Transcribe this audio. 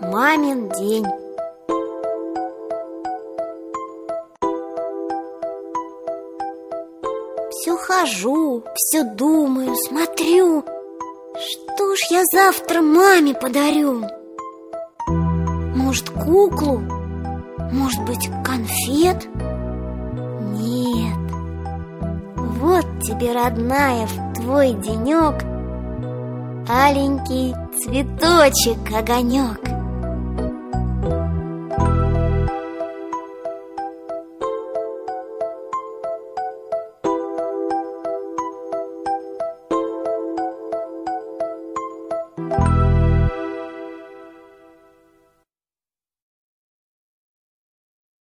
мамин день Все хожу, все думаю, смотрю Что ж я завтра маме подарю? Может, куклу? Может быть, конфет? Нет Вот тебе, родная, в твой денек Аленький цветочек огонек